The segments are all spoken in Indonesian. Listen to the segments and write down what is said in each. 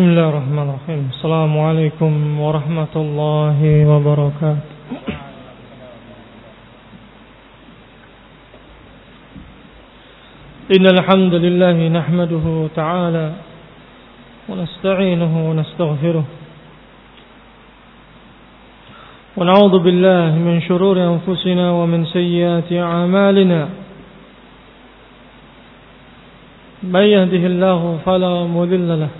بسم الله الرحمن الرحيم السلام عليكم ورحمة الله وبركاته إن الحمد لله نحمده تعالى ونستعينه ونستغفره ونعوذ بالله من شرور أنفسنا ومن سيئات أعمالنا من يهده الله فلا مذل له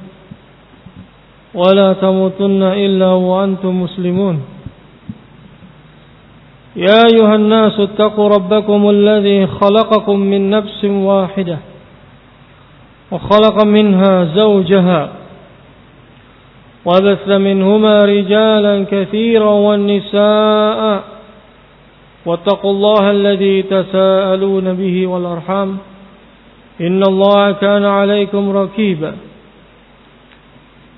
ولا تموتن إلا وأنتم مسلمون. يا أيها الناس اتقوا ربكم الذي خلقكم من نفس واحدة وخلق منها زوجها وبث منهما رجالا كثيرا والنساء واتقوا الله الذي تساءلون به والأرحام. إن الله كان عليكم ركيبا.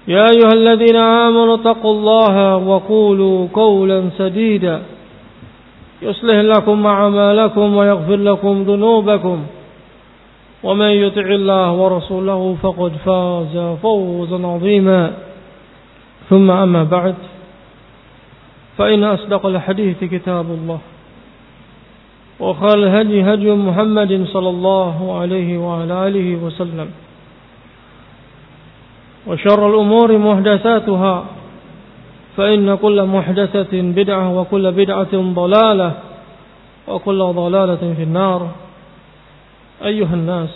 يا أيها الذين آمنوا اتقوا الله وقولوا قولا سديدا. يصلح لكم أعمالكم ويغفر لكم ذنوبكم. ومن يطع الله ورسوله فقد فاز فوزا عظيما. ثم أما بعد فإن أصدق الحديث كتاب الله وخال الهدي هدي محمد صلى الله عليه وعلى آله وسلم. وشر الأمور محدثاتها فإن كل محدثة بدعة وكل بدعة ضلالة وكل ضلالة في النار. أيها الناس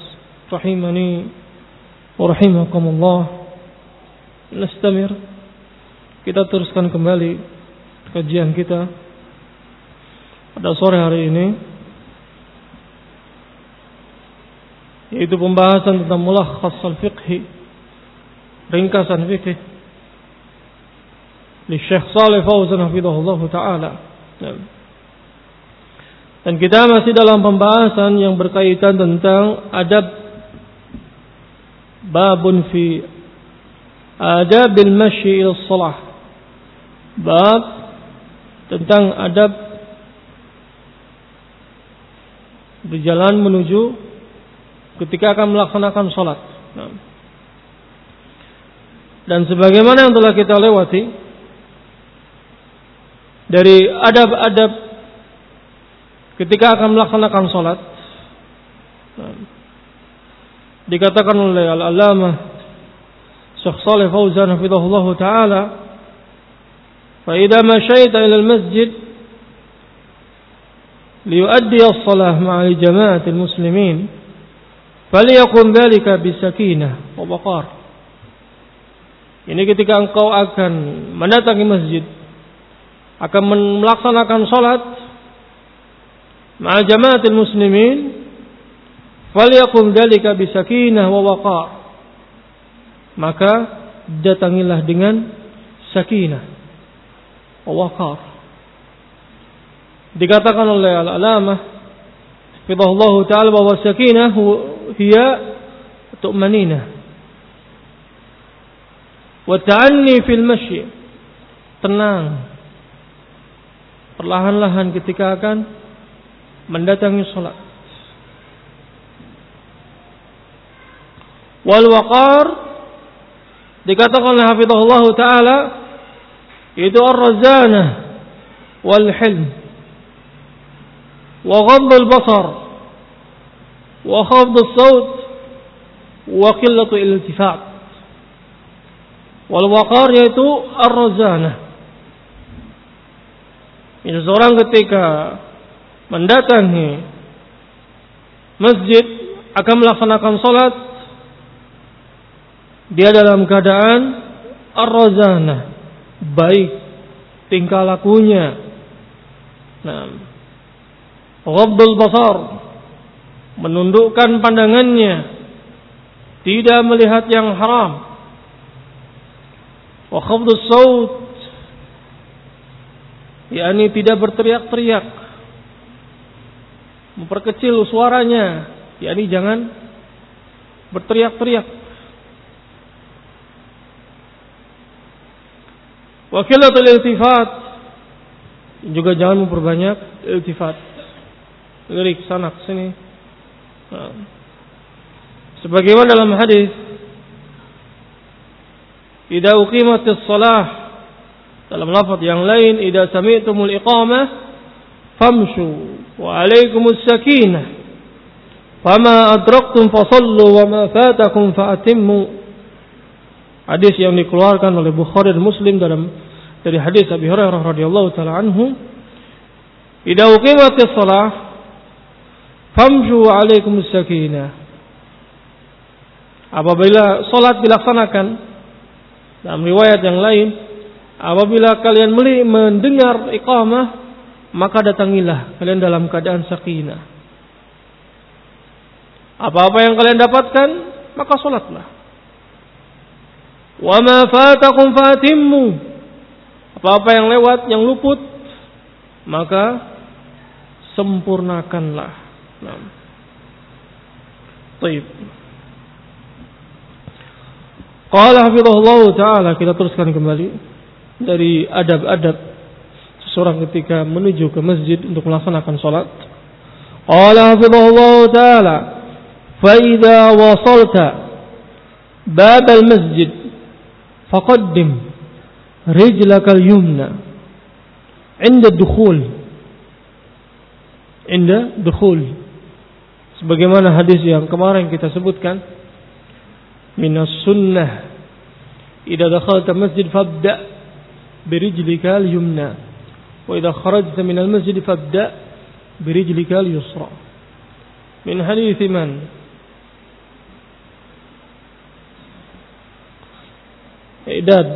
رحمني ورحمكم الله. نستمر. Kita teruskan kembali kajian kita pada sore hari ini yaitu pembahasan tentang mulakhas al-fiqhi ringkasan fikih di Syekh Saleh Fauzan hafizahullah taala. Dan kita masih dalam pembahasan yang berkaitan tentang adab babun fi adabil masyi ila salah. Bab tentang adab berjalan menuju ketika akan melaksanakan salat. Nah. Dan sebagaimana yang telah kita lewati dari adab-adab ketika akan melaksanakan sholat dikatakan oleh al-Alama Syekh Saleh Fauzan hafizahullah taala fa idza masyaita ila al-masjid liyuaddi as-salah ma'a jamaatil muslimin falyakun dhalika bisakinah wa waqar ini ketika engkau akan mendatangi masjid, akan melaksanakan sholat, jamaatil muslimin, falyakum dalika bisakinah wa. Maka datangilah dengan sakinah wa. Dikatakan oleh al-alamah Fidahullah Ta'ala bahwa sakinah hiya tu'maninah Wata'anni fil masyi. Tenang. Perlahan-lahan ketika akan mendatangi sholat. Wal waqar dikatakan oleh hafizahullah taala itu ar-razana wal hilm wa ghadd al-basar wa khafd as-sawt wa qillatu al-iltifat Wal waqar yaitu ar-razanah. Ini seorang ketika mendatangi masjid akan melaksanakan salat dia dalam keadaan ar-razanah, baik tingkah lakunya. Nah, ghaddul basar menundukkan pandangannya tidak melihat yang haram. Wa khafdus saut yakni tidak berteriak-teriak. Memperkecil suaranya, yakni jangan berteriak-teriak. Wakilatul iltifat juga jangan memperbanyak iltifat. Lirik sana sini. Nah. Sebagaimana dalam hadis, "Idza uqimatis shalah" dalam lafaz yang lain, "Idza sami'tumul iqamah famshu wa 'alaikumus sakinah." Fama adraktum fasallu wa ma fatakum faatimmu. Hadis yang dikeluarkan oleh Bukhari dan Muslim dalam dari hadis Abi Hurairah radhiyallahu taala anhu, "Idza uqimatis shalah famshu alaikum sakinah. Apabila solat dilaksanakan dalam riwayat yang lain, apabila kalian mendengar iqamah, maka datangilah kalian dalam keadaan sakinah. Apa-apa yang kalian dapatkan, maka solatlah. Wa ma. Apa-apa yang lewat, yang luput, maka sempurnakanlah. Nah. Qala hafizahullah taala kita teruskan kembali dari adab-adab seseorang ketika menuju ke masjid untuk melaksanakan sholat. Qala hafizahullah taala Fa'idha wasalta bab al-masjid faqaddim rijlaka al-yumna 'inda dukhul 'inda dukhul sebagaimana hadis yang kemarin kita sebutkan minas sunnah idza dakhalta masjid fabda birijlika al-yumna wa idza kharajta min al-masjid fabda birijlika al-yusra min hadis man Idad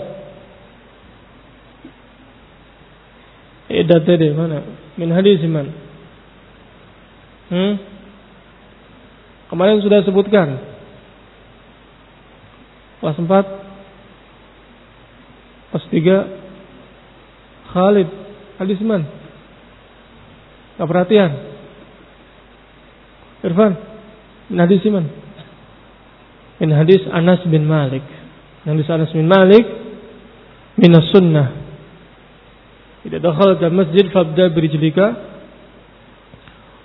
Idad tadi mana? Min hadis man? Hmm? Kemarin sudah sebutkan. Kelas 4 Kelas 3 Khalid Alisman. Gak perhatian. Irfan Min hadis iman Min hadis Anas bin Malik. Min hadis Anas bin Malik Min sunnah Tidak dakhal ke masjid Fabda berijlika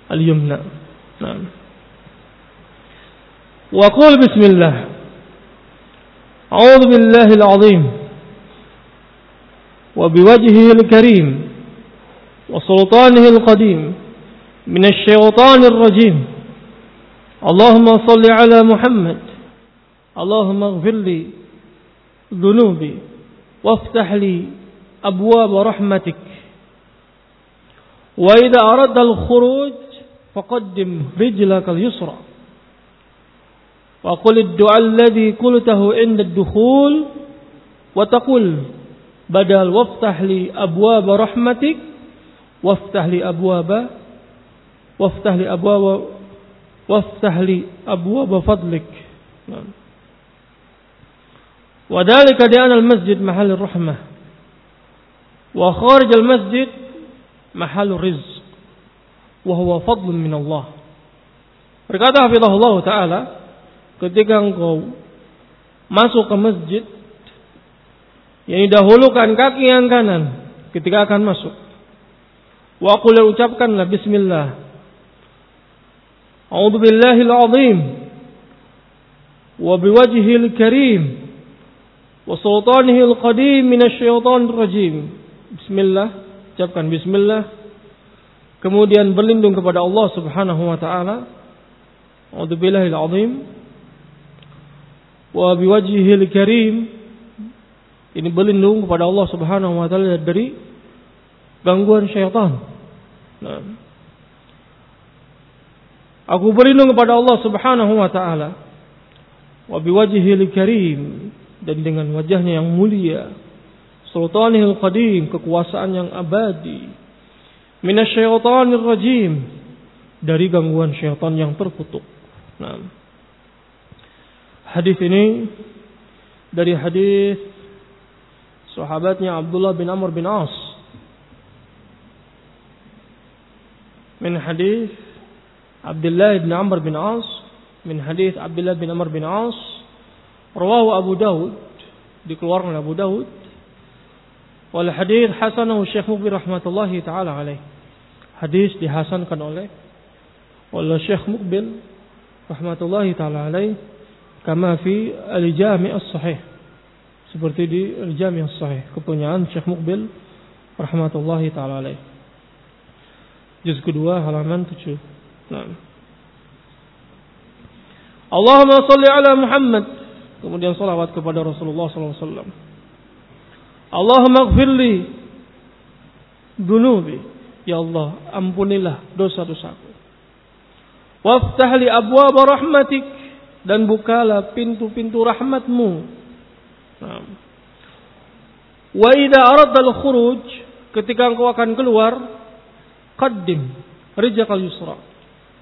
Al-yumna. Nah Wa qul bismillah. أعوذ بالله العظيم وبوجهه الكريم وسلطانه القديم من الشيطان الرجيم. اللهم صل على محمد. اللهم اغفر لي ذنوبي وافتح لي أبواب رحمتك. وإذا أردت الخروج فقدم رجلك اليسرى. وقل الدعاء الذي قلته عند الدخول وتقول بدل وافتح لي أبواب رحمتك وافتح لي أبواب وافتح لي أبواب وافتح لي أبواب فضلك. وذلك لأن المسجد محل الرحمة وخارج المسجد محل الرزق وهو فضل من الله. Berkata hafizahullah taala ketika engkau masuk ke masjid yang didahulukan kaki yang kanan ketika akan masuk. Wa qul ucapkanlah bismillah. A'udzu billahil azim wa biwajhihil karim wa sultanihil qadim minasyaitonir rajim. Bismillah, ucapkan bismillah. Kemudian berlindung kepada Allah Subhanahu wa taala. A'udzu billahil azim wa biwajhihil karim ini berlindung kepada Allah Subhanahu wa taala dari gangguan syaitan. Nah. Aku berlindung kepada Allah Subhanahu wa taala wa biwajhihil karim dan dengan wajahnya yang mulia sultanihil qadim kekuasaan yang abadi minasyaitonir rajim dari gangguan syaitan yang terkutuk. Nah. Hadis ini dari hadis sahabatnya Abdullah bin Amr bin As. Min hadis Abdullah bin Amr bin As, min hadis Abdullah bin Amr bin As, rawahu Abu Dawud, dikeluarkan Abu Dawud. Wal hadis hasanahu Syekh Mubir rahmatullahi taala alaih. Hadis dihasankan oleh oleh Syekh Mukbil rahmatullahi taala alaih kama fi al-Jami' as-Sahih. Seperti di al-Jami' as-Sahih kepunyaan Syekh Mukbil rahmatullahi taala alaih. Juz kedua halaman 7 nah Allahumma salli ala Muhammad. Kemudian salawat kepada Rasulullah SAW Allahumma gfirli dunubi. Ya Allah ampunilah dosa-dosaku. Waftah li abwaab rahmatik dan bukalah pintu-pintu rahmatmu. Nah. Wa idza aradta al-khuruj ketika engkau akan keluar qaddim rijqal yusra.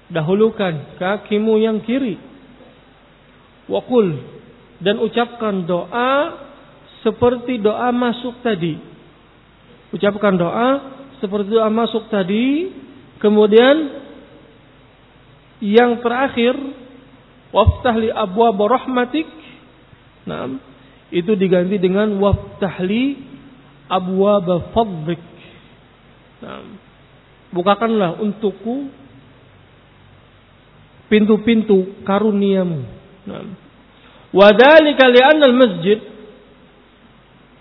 Dahulukan kakimu yang kiri. Wa qul dan ucapkan doa seperti doa masuk tadi. Ucapkan doa seperti doa masuk tadi, kemudian yang terakhir waftahli abwa rahmatik. Nah itu diganti dengan waftahli abwa fadlik. Nah, bukakanlah untukku pintu-pintu karuniamu. Nah wadhalika li'anna al-masjid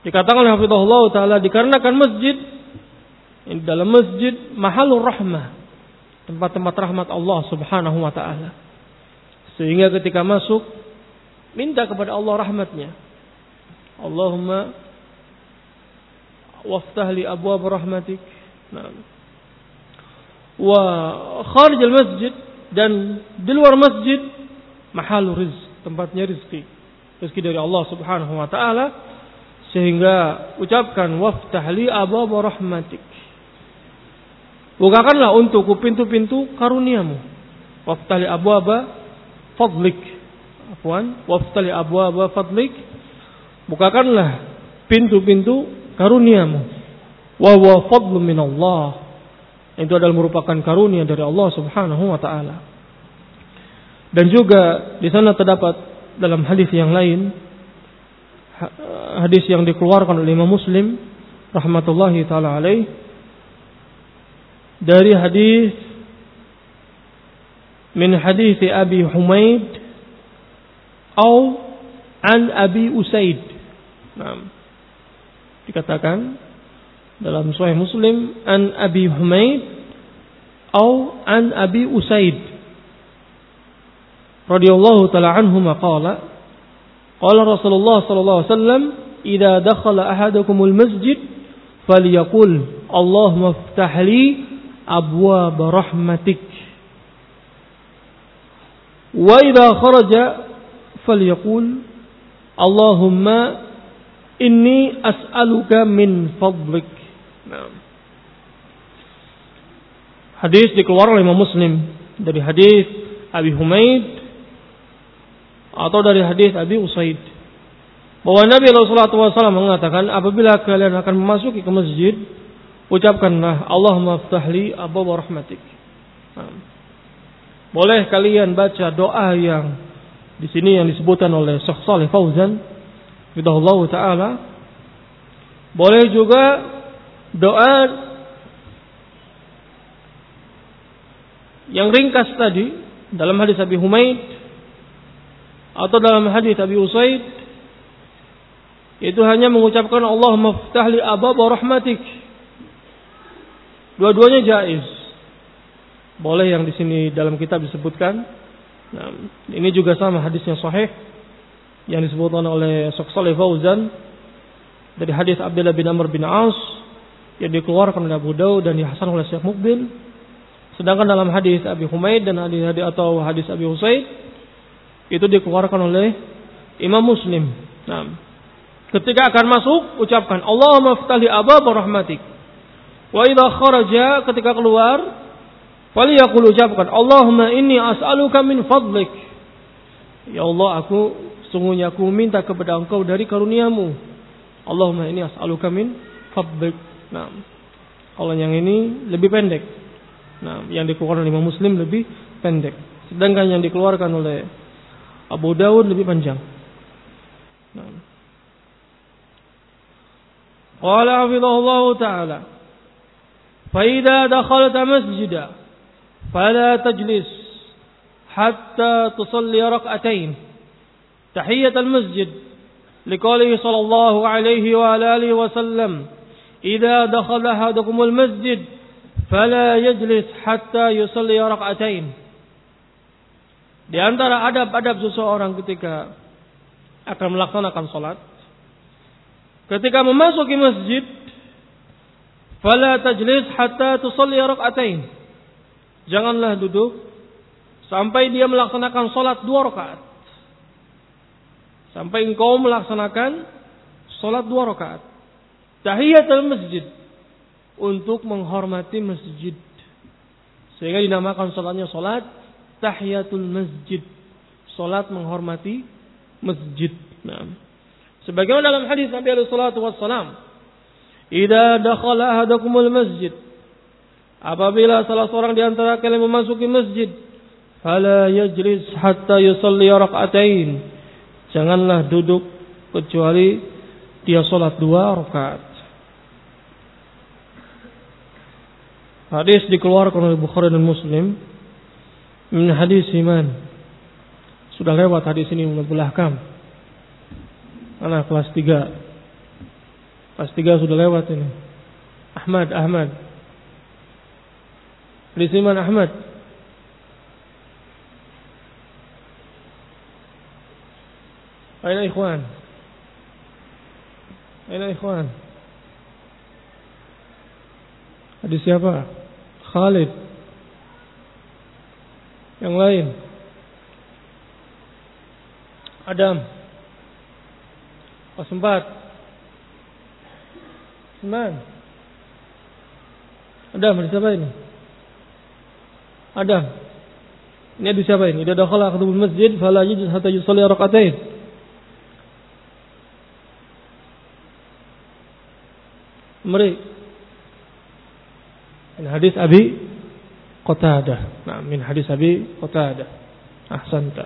dikatakan oleh Hafizahullah taala dikarenakan masjid dalam masjid mahalur rahmah. Tempat-tempat rahmat Allah Subhanahu wa taala sehingga ketika masuk minta kepada Allah rahmatnya. Allahumma waftah li abwab rahmatik. Nah. Wa kharij al-masjid dan di luar masjid mahal rizq, tempatnya rezeki. Rezeki dari Allah Subhanahu wa taala sehingga ucapkan waftah li abwab rahmatik. Bukakanlah untukku pintu-pintu karuniamu. Waftah li abwaba fadlik. Afwan waftali abwaaba fadlik. Bukakanlah pintu-pintu karuniamu. Wa huwa fadlu min Allah itu adalah merupakan karunia dari Allah Subhanahu wa taala. Dan juga di sana terdapat dalam hadis yang lain hadis yang dikeluarkan oleh Imam Muslim rahmatullahi taala alaih dari hadis min hadis Abi Humaid atau an Abi Usaid. Nah, dikatakan dalam Sahih Muslim an Abi Humaid atau an Abi Usaid. Radhiyallahu taala anhu qala qala Rasulullah sallallahu alaihi wasallam idza dakhala ahadukumul masjid falyaqul Allahumma iftah li abwaab rahmatik Wa idza kharaja falyaqul Allahumma inni as'aluka min fadlik. Nah. Hadis dikeluarkan oleh Imam Muslim dari hadis Abi Humaid atau dari hadis Abi Usaid bahwa Nabi SAW mengatakan apabila kalian akan memasuki ke masjid ucapkanlah Allahumma ftahli abwaab rahmatik. Nah. Boleh kalian baca doa yang di sini yang disebutkan oleh Syekh Saleh Fauzan Allah taala. Boleh juga doa yang ringkas tadi dalam hadis Abi Humaid atau dalam hadis Abi Usaid itu hanya mengucapkan Allah maftahli abab rahmatik. Dua-duanya jaiz. Boleh yang di sini dalam kitab disebutkan. Nah, ini juga sama hadisnya sahih yang disebutkan oleh Syekh Fauzan dari hadis Abdullah bin Amr bin Aus yang dikeluarkan oleh Abu Daud dan dihasan oleh Syekh Mukbil. Sedangkan dalam hadis Abi Humaid dan hadis, hadis atau hadis Abi Husaid itu dikeluarkan oleh Imam Muslim. Nah, ketika akan masuk ucapkan Allahumma ftali abab rahmatik. Wa idza kharaja ketika keluar Faliyakul ucapkan, Allahumma inni as'aluka min fadlik. Ya Allah, aku sungguhnya aku minta kepada engkau dari karuniamu. Allahumma inni as'aluka min fadlik. Nah, kalau yang ini lebih pendek. Nah, yang dikeluarkan oleh Muslim lebih pendek. Sedangkan yang dikeluarkan oleh Abu Dawud lebih panjang. Nah. Qala hafizahullah ta'ala. Faidah dakhalta masjidah. فلا تجلس حتى تصلي ركعتين تحية المسجد لقوله صلى الله عليه وآله وسلم إذا دخل أحدكم المسجد فلا يجلس حتى يصلي ركعتين Di antara adab-adab seseorang ketika akan melaksanakan sholat, ketika memasuki masjid, fala tajlis hatta tusalli rak'atain. Janganlah duduk sampai dia melaksanakan sholat dua rakaat. Sampai engkau melaksanakan sholat dua rakaat tahiyatul masjid untuk menghormati masjid. Sehingga dinamakan salatnya salat tahiyatul masjid. Salat menghormati masjid. Nah. Sebagaimana dalam hadis Nabi alaihi wassalam, "Idza dakhala ahadakumul masjid" Apabila salah seorang di antara kalian memasuki masjid, fala yajlis hatta yusalli rak'atain. Janganlah duduk kecuali dia salat dua rakaat. Hadis dikeluarkan oleh Bukhari dan Muslim min hadis iman. Sudah lewat hadis ini belakang. Anak kelas 3. Kelas 3 sudah lewat ini. Ahmad, Ahmad. Hadis iman Ahmad. Aina ikhwan? Aina ikhwan? Hadis siapa? Khalid. Yang lain. Adam. Pas empat. Sembilan. Adam, hadis siapa ini? Adam. Ini hadis siapa ini? Dia dakhala akhdubul masjid fala yajid hatta yusalli rak'atain. Mereka Min hadis Abi Qatadah. Nah, min hadis Abi Qatadah. Ahsanta.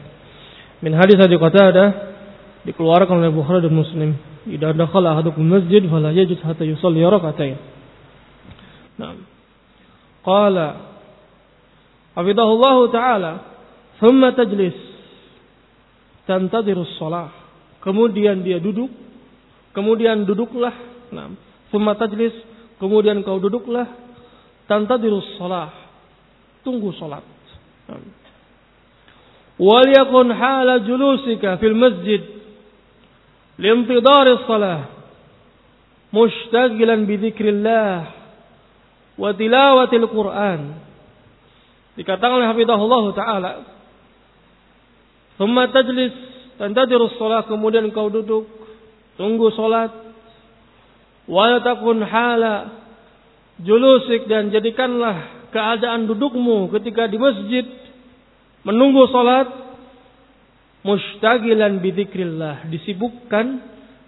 Min hadis Abi Qatadah dikeluarkan oleh Bukhari dan Muslim. Idza dakhala ahadukum masjid fala yajid hatta yusalli rak'atain. Nah. Qala Hafidahullah taala, "Thumma tajlis tantadiru shalah." Kemudian dia duduk, kemudian duduklah. Nah, "Thumma tajlis," kemudian kau duduklah tantadirus salah. Tunggu salat. Waliyakun hala julusika fil masjid liintidari salah mushtagilan bidzikrillah wa tilawatil Qur'an. Dikatakan oleh Hafizahullah taala, "Tsumma tajlis tantadirus salah," kemudian kau duduk tunggu salat. Wa hala julusik dan jadikanlah keadaan dudukmu ketika di masjid menunggu salat mustagilan bidzikrillah disibukkan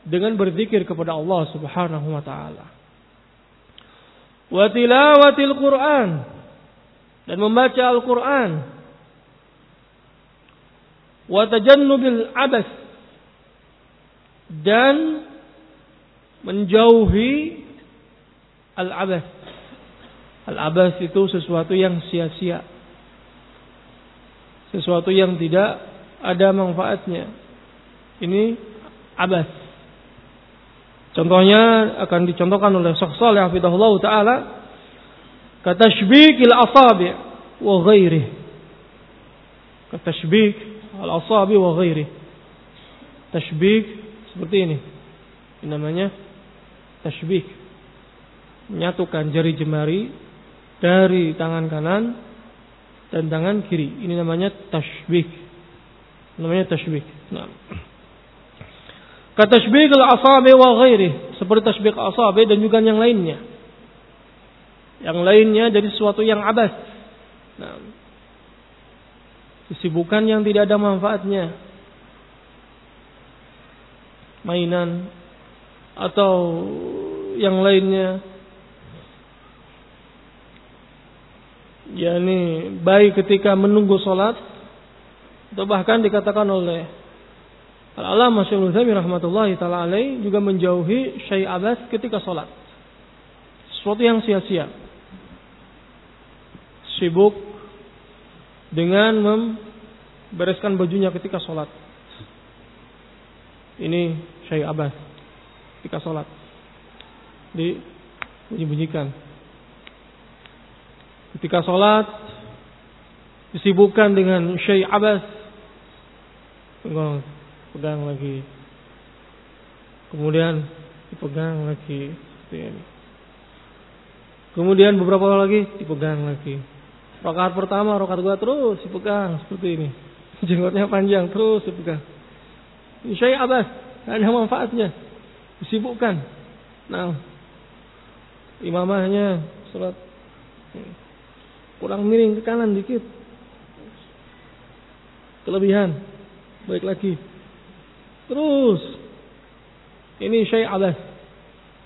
dengan berzikir kepada Allah Subhanahu wa taala. Wa tilawatil Quran dan membaca Al-Qur'an. Wa tajannubil abas dan menjauhi al-abas Al-abas itu sesuatu yang sia-sia. Sesuatu yang tidak ada manfaatnya. Ini abas. Contohnya akan dicontohkan oleh Syekh Shalih hafizahullah taala katashbikil asabi' wa ghairi. Katashbik al-asabi wa ghairi. Tashbik seperti ini. Ini namanya tashbik. Menyatukan jari jemari dari tangan kanan dan tangan kiri. Ini namanya tashbih. Namanya tashbih. Nah. Kata tashbih al-asabi wa ghairi. Seperti tashbih asabi dan juga yang lainnya. Yang lainnya dari sesuatu yang abas. Nah. Kesibukan yang tidak ada manfaatnya. mainan atau yang lainnya yakni baik ketika menunggu sholat atau bahkan dikatakan oleh Al-Alamah rahmatullahi taala alaih juga menjauhi syai' abas ketika sholat. Sesuatu yang sia-sia. Sibuk dengan membereskan bajunya ketika sholat. Ini syai' abas ketika sholat. Dibunyi-bunyikan. Ketika sholat disibukkan dengan syai' abas pegang lagi kemudian dipegang lagi kemudian beberapa lagi dipegang lagi rakaat pertama rakaat kedua terus dipegang seperti ini. Jenggotnya panjang terus dipegang. Ini syai' abas ada manfaatnya. Disibukkan. Nah imamahnya sholat. Kurang miring ke kanan dikit. Kelebihan. Baik lagi. Terus. Ini syai' abas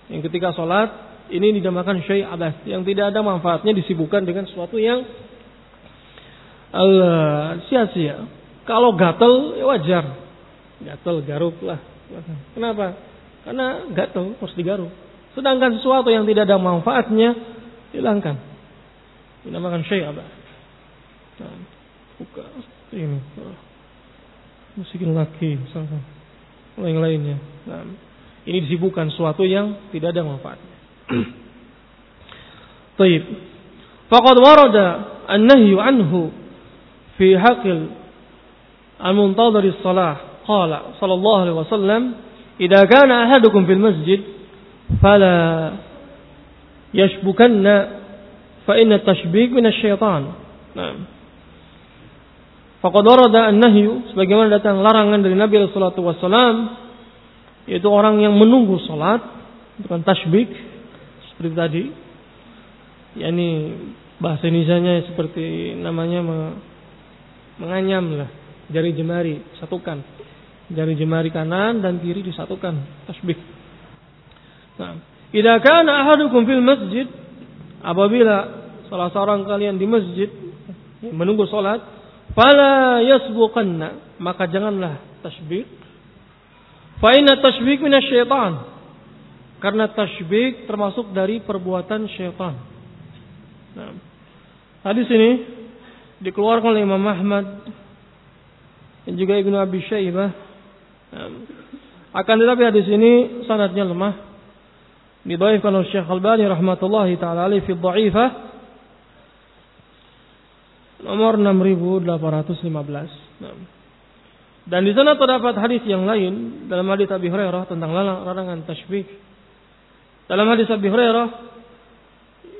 yang ketika sholat ini dinamakan syai' abas yang tidak ada manfaatnya disibukkan dengan sesuatu yang Allah sia-sia. Kalau gatel ya wajar. Gatel garuk lah. Kenapa? Karena gatel harus digaruk. Sedangkan sesuatu yang tidak ada manfaatnya hilangkan. Dinamakan syai' abas nah, buka. Ini. Musikin lagi misalkan. Yang lainnya. Nah, ini disibukkan sesuatu yang tidak ada manfaatnya. Taib. Faqad warada an-nahyu anhu fi haqqil al-muntadhir as-salah qala sallallahu alaihi wasallam idza kana ahadukum fil masjid fala yashbukanna fa inna tashbik min asy-syaitan nah Faqad warada an-nahyu sebagaimana datang larangan dari Nabi sallallahu wasallam yaitu orang yang menunggu salat bukan tasbih seperti tadi. Yakni bahasa Indonesia seperti namanya menganyam lah jari jemari satukan jari jemari kanan dan kiri disatukan tasbih nah idza kana ahadukum fil masjid apabila salah seorang kalian di masjid menunggu salat Fala yasbuqanna, maka janganlah tasbih. Fa inna tasbih syaitan. Karena tasbih termasuk dari perbuatan syaitan. Nah, hadis ini dikeluarkan oleh Imam Ahmad dan juga Ibnu Abi Syaibah. Akan tetapi hadis ini sanadnya lemah. Didhaifkan oleh Syekh Al-Albani rahmatullahi taala alaihi fi dhaifah nomor 6815. Nah. Dan di sana terdapat hadis yang lain dalam hadis Abi Hurairah tentang larangan tasbih. Dalam hadis Abi Hurairah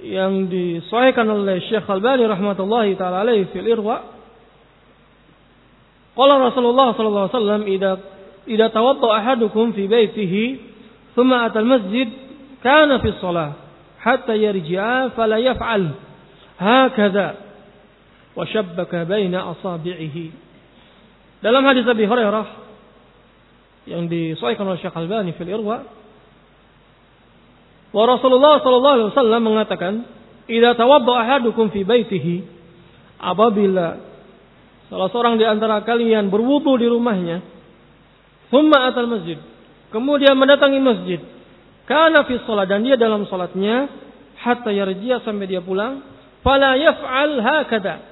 yang disahihkan oleh Syekh Al-Bani rahmatullahi taala alaihi fil Irwa Qala Rasulullah sallallahu alaihi wasallam idza idza tawadda ahadukum fi baitihi thumma ata al-masjid kana fi shalah hatta yarji'a fala yaf'al hakadha wa syabbaka baina asabi'ihi. Dalam hadis Abi Hurairah yang disahihkan oleh Syekh Al-Albani fil Irwa wa Rasulullah sallallahu alaihi wasallam mengatakan, "Idza tawadda ahadukum fi baitihi" apabila salah seorang di antara kalian berwudu di rumahnya, thumma atal masjid, kemudian mendatangi masjid, kana fi shalah dan dia dalam salatnya hatta yarji'a sampai dia pulang, fala yaf'al hakada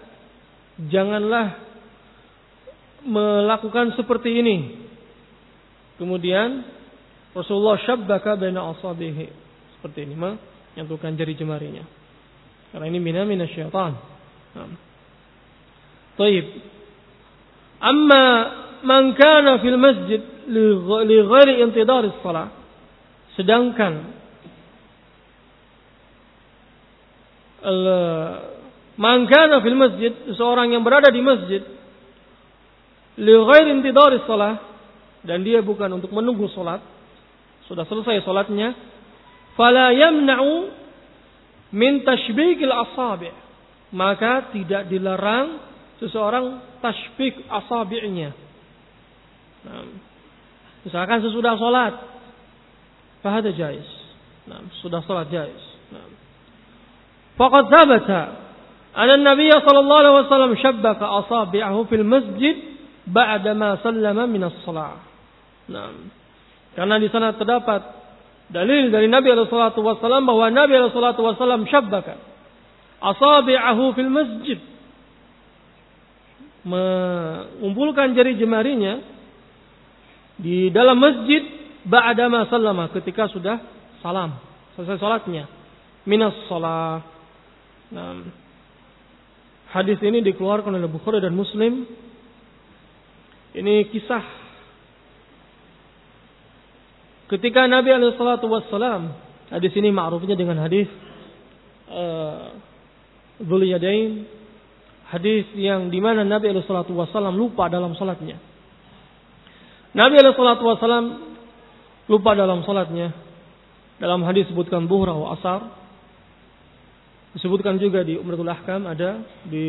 janganlah melakukan seperti ini. Kemudian Rasulullah syabbaka baina asabihi. Seperti ini, menyentuhkan jari jemarinya. Karena ini mina mina syaitan. Taib. Amma man kana fil masjid li ghairi intidar salat. Sedangkan Mangkana fil masjid, seorang yang berada di masjid li ghairi intidari salah dan dia bukan untuk menunggu salat, sudah selesai salatnya, fala yamna'u min tashbikil asabi'. Maka tidak dilarang seseorang tashbik asabi'nya. Nah, Misalkan sesudah sholat. Fahada jais. Nah, sudah sholat jais. Nah. Faqad thabata anna Nabi sallallahu alaihi wasallam shabbaka asabi'ahu fil masjid ba'da ma sallama min as-shalah. Nah. Karena di sana terdapat dalil dari Nabi alaihi wasallam bahwa Nabi alaihi wasallam syabbaka asabi'ahu fil masjid mengumpulkan jari jemarinya di dalam masjid ba'da ma sallama ketika sudah salam selesai salatnya minas salat. Nah, hadis ini dikeluarkan oleh Bukhari dan Muslim. Ini kisah ketika Nabi alaihi salatu wassalam hadis ini ma'rufnya dengan hadis uh, Yadain hadis yang di mana Nabi alaihi lupa dalam salatnya Nabi alaihi lupa dalam salatnya. Dalam hadis sebutkan buhra wa asar. Disebutkan juga di Umratul Ahkam ada di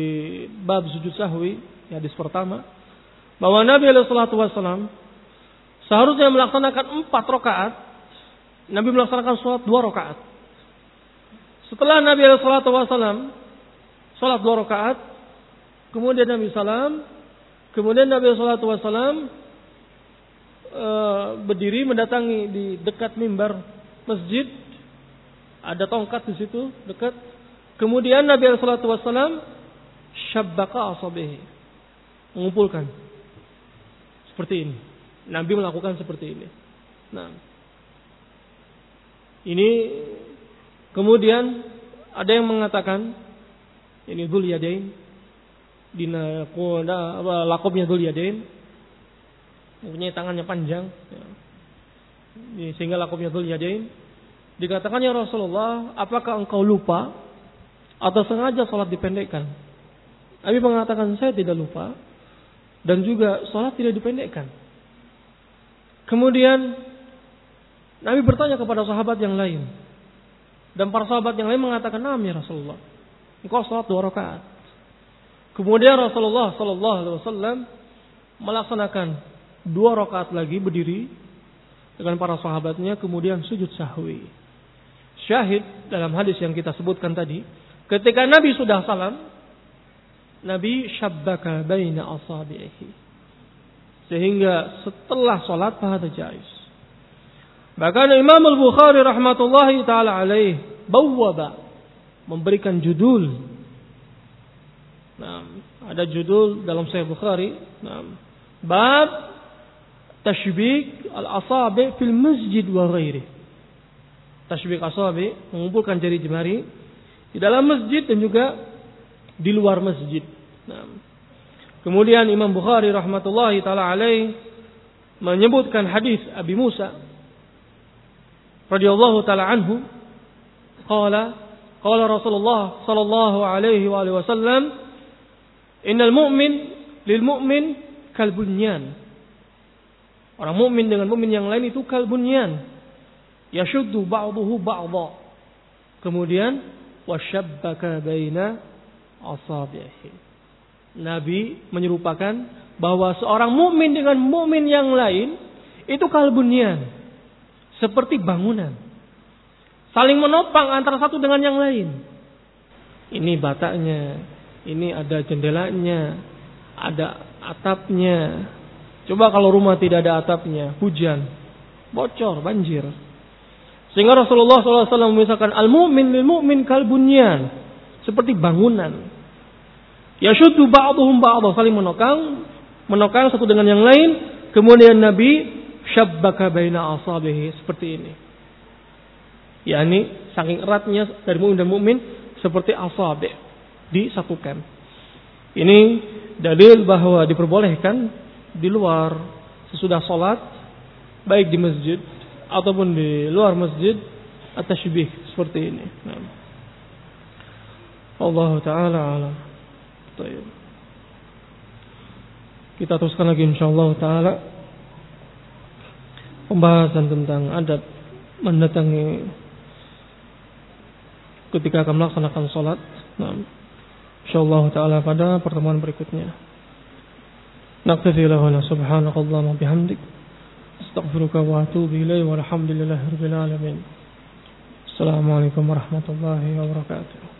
bab sujud sahwi hadis pertama bahwa Nabi alaihi seharusnya melaksanakan empat rakaat. Nabi melaksanakan sholat dua rakaat. Setelah Nabi wasallam sholat dua rakaat, kemudian Nabi salam, kemudian Nabi wasallam Eh, berdiri mendatangi di dekat mimbar masjid. Ada tongkat di situ dekat. Kemudian Nabi Wasallam syabbaka asabihi. Mengumpulkan. Seperti ini. Nabi melakukan seperti ini. Nah. Ini kemudian ada yang mengatakan ini Dhul Yadain. Dina lakobnya Dhul Yadain mempunyai tangannya panjang ya. sehingga lakupnya Dhul Yadain dikatakan ya Rasulullah apakah engkau lupa atau sengaja sholat dipendekkan Nabi mengatakan saya tidak lupa dan juga sholat tidak dipendekkan kemudian Nabi bertanya kepada sahabat yang lain dan para sahabat yang lain mengatakan Nabi ya Rasulullah engkau sholat dua rakaat kemudian Rasulullah Sallallahu Alaihi Wasallam melaksanakan dua rakaat lagi berdiri dengan para sahabatnya kemudian sujud sahwi. Syahid dalam hadis yang kita sebutkan tadi, ketika Nabi sudah salam, Nabi syabbaka baina asabihi. Sehingga setelah salat pada jais. Bahkan Imam Al-Bukhari rahmatullahi taala alaih bawwaba memberikan judul. Nah, ada judul dalam Sahih Bukhari, nah, bab tashbik al-asabi fil masjid wa ghairi. Tashbik asabi mengumpulkan jari jemari di dalam masjid dan juga di luar masjid. Nah. Kemudian Imam Bukhari rahmatullahi taala alaih menyebutkan hadis Abi Musa radhiyallahu taala anhu qala qala Rasulullah sallallahu alaihi wa alihi wasallam innal mu'min lil mu'min kal bunyan Orang mukmin dengan mukmin yang lain itu kalbunyan. Yashuddu ba'dahu ba'dha. Kemudian wasyabbaka baina asabihi. Nabi menyerupakan bahwa seorang mukmin dengan mukmin yang lain itu kalbunyan. Seperti bangunan. Saling menopang antara satu dengan yang lain. Ini bataknya, ini ada jendelanya, ada atapnya, Coba kalau rumah tidak ada atapnya, hujan, bocor, banjir. Sehingga Rasulullah SAW memisahkan al-mu'min lil mu'min kal bunyan. Seperti bangunan. Ya syutu ba'duhum ba'dah. Saling menokang. Menokang satu dengan yang lain. Kemudian Nabi syabbaka baina asabihi. Seperti ini. yakni saking eratnya dari mu'min dan mu'min. Seperti asabi. Disatukan. Ini dalil bahwa diperbolehkan di luar sesudah sholat baik di masjid ataupun di luar masjid atas syibih seperti ini. Allah taala alam. Taib. Kita teruskan lagi Insya Allah taala pembahasan tentang adat mendatangi ketika akan melaksanakan salat. Nah, insyaallah taala pada pertemuan berikutnya. Naqtafi lahu subhanakallahumma bihamdik astaghfiruka wa atubu ilaihi walhamdulillahi alamin. Assalamualaikum warahmatullahi wabarakatuh.